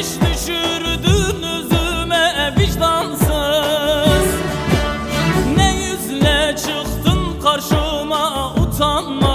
Ateş düşürdün vicdansız. Ne yüzle çıktın karşıma utanma.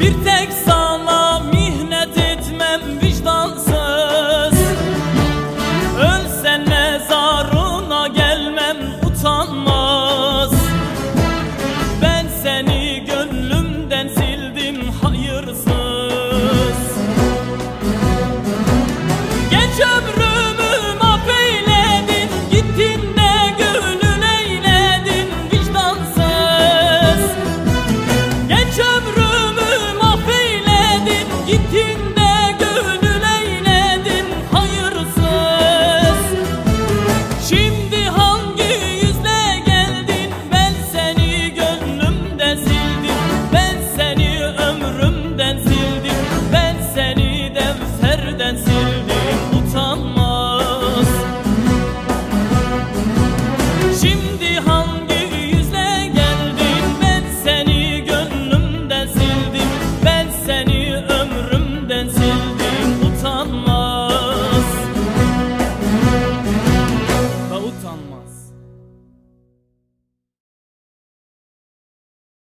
Bir te